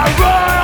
I run.